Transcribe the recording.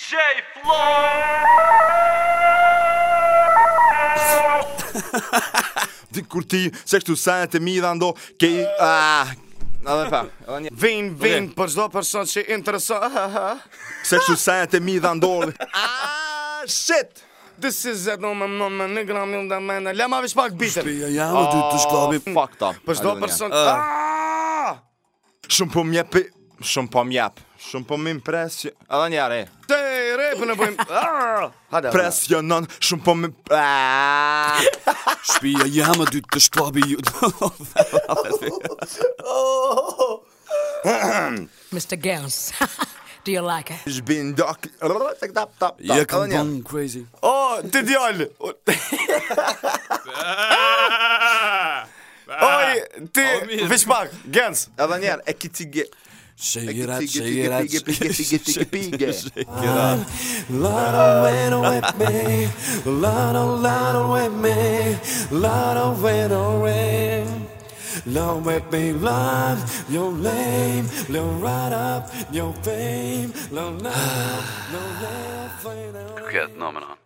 DJ Flow Dhe kur ti se këtu sajnë të mi dhe ndo Ke i... Në dhe pa Vin, vin, okay. për shdo person që intereso Se këtu sajnë të mi dhe ndo Shit This is it, no, no, no, në gram, në dhe me në Lema vish pak bitër Shpia, jamë, ty të shklabi Fuck ta Për shdo person... Shumë po mjepi Shumë po mjep Shumë po mjep Shumë po mjep Shumë po mjep Shumë po mjep Shumë po mjep Shumë po mjep Shumë po mjep Shumë po mjep Shumë po mjep Shumë po mjep Shumë po mjep Shumë po mjep Shumë po mjep Shumë po mjep rap në bëjmë Presionon shumë po me ah! Shpia jamë dy të shpabi ju Mr. Gans Do you like it? Ish bin dok Tak tap tap crazy Oh, të djallë Oj, ti, vishpak, gens Edhe njerë, e kiti gje Shake it out, shake it out, shake it out. Lotto went with me, Lotto, Lotto with me, Lotto went away. Love with me, love your name, love right up your fame, love, love, love, love. Sketnummer.